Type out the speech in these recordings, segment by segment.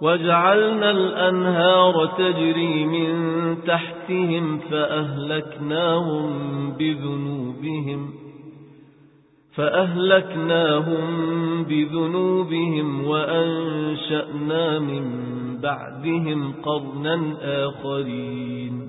وجعلنا الأنهار تجري من تحتهم فأهلكناهم بذنوبهم فأهلكناهم بذنوبهم وأنشأنا من بعدهم قرنا آخرين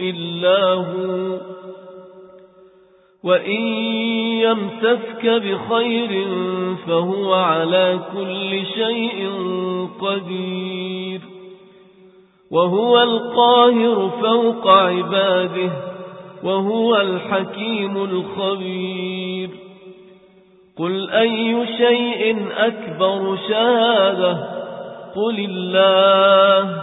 إلا هو. وإن يمسسك بخير فهو على كل شيء قدير. وهو القاهر فوق عباده وهو الحكيم الخبير. قل أي شيء أكبر شهادة؟ قل الله.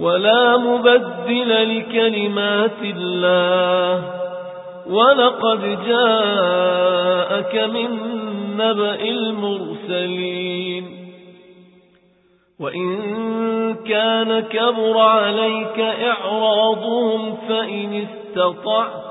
ولا مبدل لكلمات الله. ولقد جاءك من نبأ المرسلين. وإن كان كبر عليك إعراضهم فإن استطعت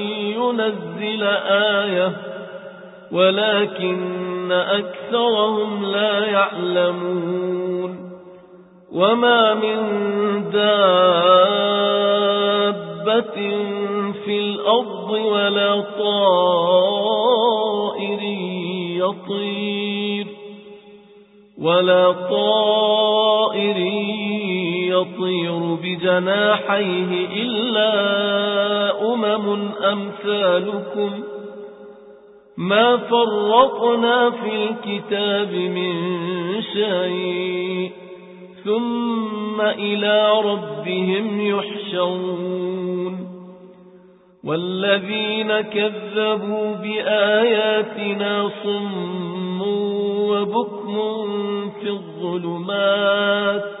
ينزل آية ولكن أكثرهم لا يعلمون وما من دابة في الأرض ولا طائر يطير ولا طائر يطير بجناحيه إلا أمم أمثالكم ما فرقنا في الكتاب من شيء ثم إلى ربهم يحشرون والذين كذبوا بآياتنا صم وبكم في الظلمات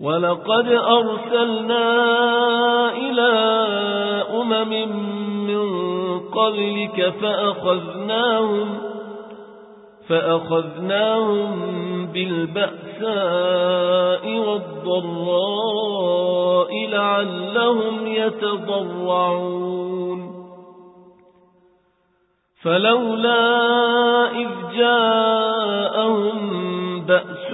ولقد أرسلنا إلى أمم من قبلك فأخذناهم فأخذناهم بالبأساء والضراء لعلهم يتضرعون فلولا إذ جاءهم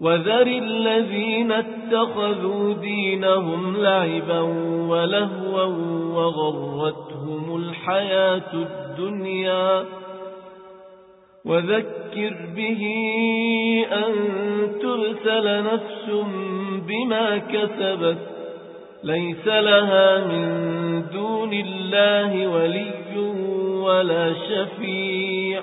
وذر الذين اتخذوا دينهم لعبا ولهوا وغرتهم الحياة الدنيا. وذكر به أن ترسل نفس بما كسبت ليس لها من دون الله ولي ولا شفيع.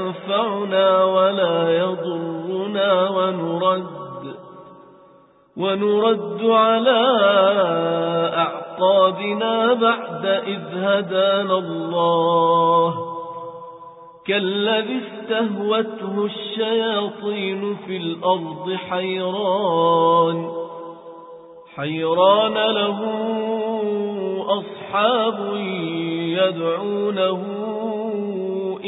ينفعنا ولا يضرنا ونرد ونرد على أعقابنا بعد إذ هدانا الله كالذي استهوته الشياطين في الأرض حيران حيران له أصحاب يدعونه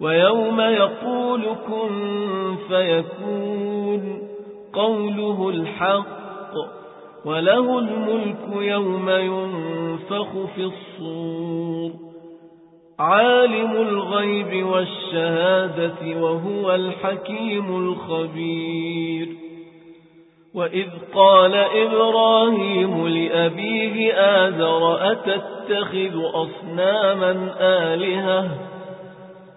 ويوم يقول كن فيكون قوله الحق وله الملك يوم ينفخ في الصور عالم الغيب والشهادة وهو الحكيم الخبير وإذ قال إبراهيم لأبيه آذر أتتخذ أصناما آلهة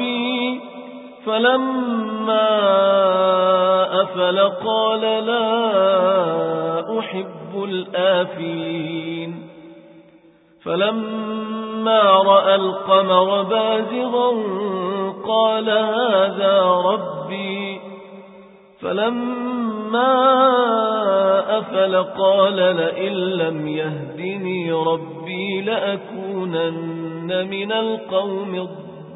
ربي فلما أفل قال لا أحب الآفلين. فلما رأى القمر بازغا قال هذا ربي. فلما أفل قال لئن لم يهدني ربي لأكونن من القوم الضالين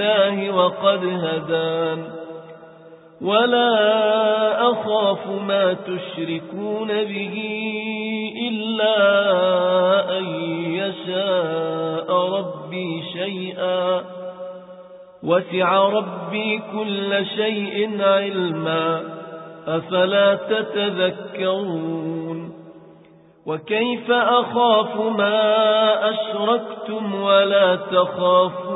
الله وقد هدان. ولا أخاف ما تشركون به إلا أن يشاء ربي شيئا. وسع ربي كل شيء علما. أفلا تتذكرون؟ وكيف أخاف ما أشركتم ولا تخافون؟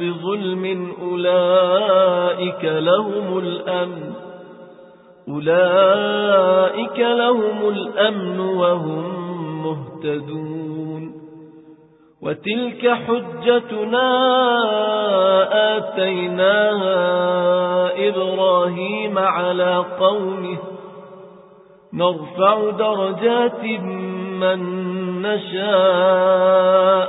بظلم أولئك لهم الأمن أولئك لهم الأمن وهم مهتدون. وتلك حجتنا آتيناها إبراهيم على قومه نرفع درجات من نشاء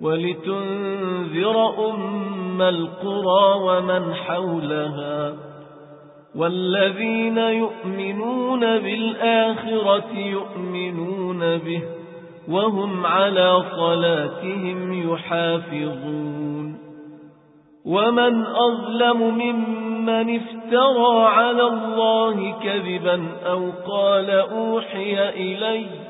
ولتنذر أم القرى ومن حولها والذين يؤمنون بالآخرة يؤمنون به وهم على صلاتهم يحافظون ومن أظلم ممن افترى على الله كذبا أو قال أوحي إليه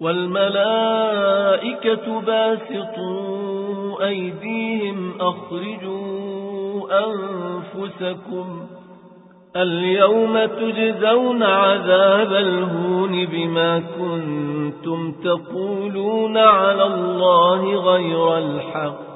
والملائكة باسطوا أيديهم أخرجوا أنفسكم اليوم تجزون عذاب الهون بما كنتم تقولون على الله غير الحق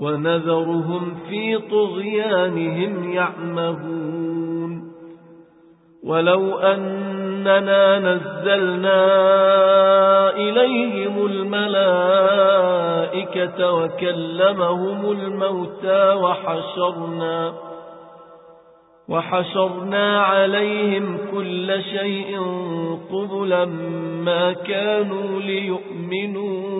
ونذرهم في طغيانهم يعمهون. ولو أننا نزلنا إليهم الملائكة وكلمهم الموتى وحشرنا وحشرنا عليهم كل شيء قبلا ما كانوا ليؤمنوا.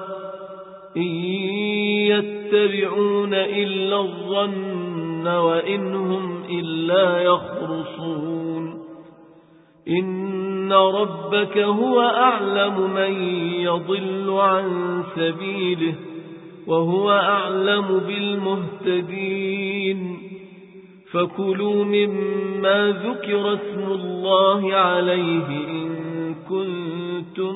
إن يتبعون إلا الظن وإنهم إلا يخرصون. إن ربك هو أعلم من يضل عن سبيله وهو أعلم بالمهتدين. فكلوا مما ذكر اسم الله عليه إن كنتم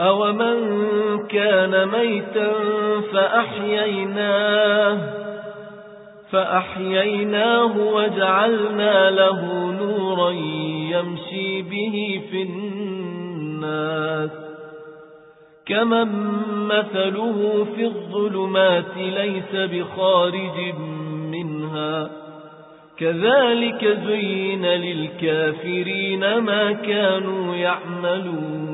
أومن كان ميتا فأحييناه فأحييناه وجعلنا له نورا يمشي به في الناس كمن مثله في الظلمات ليس بخارج منها كذلك زين للكافرين ما كانوا يعملون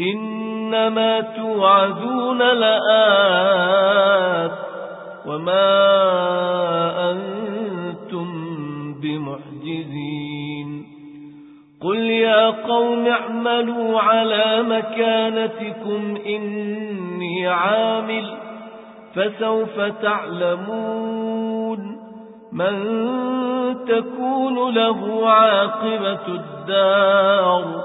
إنما توعدون لآت وما أنتم بمعجزين قل يا قوم اعملوا على مكانتكم إني عامل فسوف تعلمون من تكون له عاقبة الدار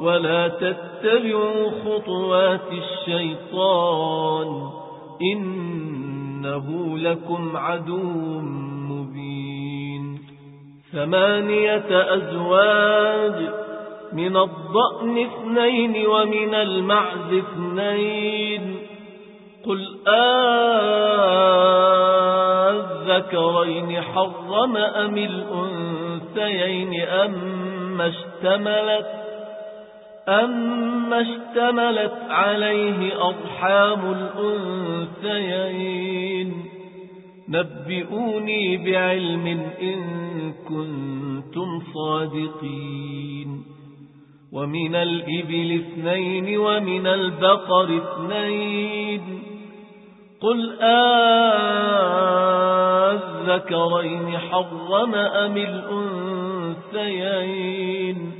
ولا تتبعوا خطوات الشيطان إنه لكم عدو مبين. ثمانية أزواج من الضأن اثنين ومن المعز اثنين. قل آذكرين حرم أم الأنثيين أم اشتملت أما اشتملت عليه أرحام الأنثيين نبئوني بعلم إن كنتم صادقين ومن الإبل اثنين ومن البقر اثنين قل آذكرين حرم أم الأنثيين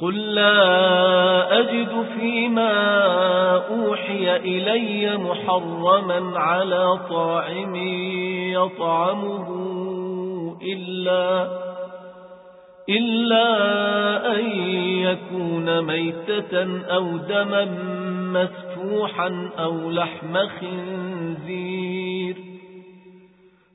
قل لا أجد فيما أوحي إلي محرما على طاعم يطعمه إلا إلا أن يكون ميتة أو دما مسفوحا أو لحم خنزير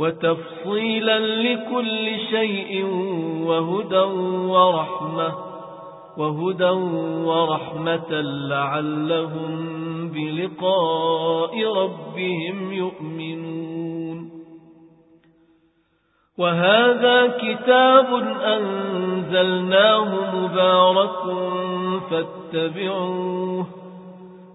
وتفصيلا لكل شيء وهدى ورحمة وهدى ورحمة لعلهم بلقاء ربهم يؤمنون. وهذا كتاب أنزلناه مبارك فاتبعوه.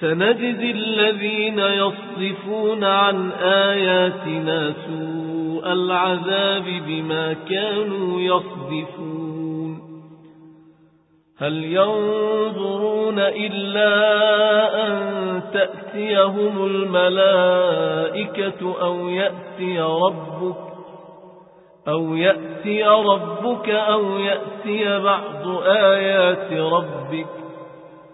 سنجزي الذين يصدفون عن آياتنا سوء العذاب بما كانوا يصدفون هل ينظرون إلا أن تأتيهم الملائكة أو يأتي ربك أو يأتي ربك أو يأتي بعض آيات ربك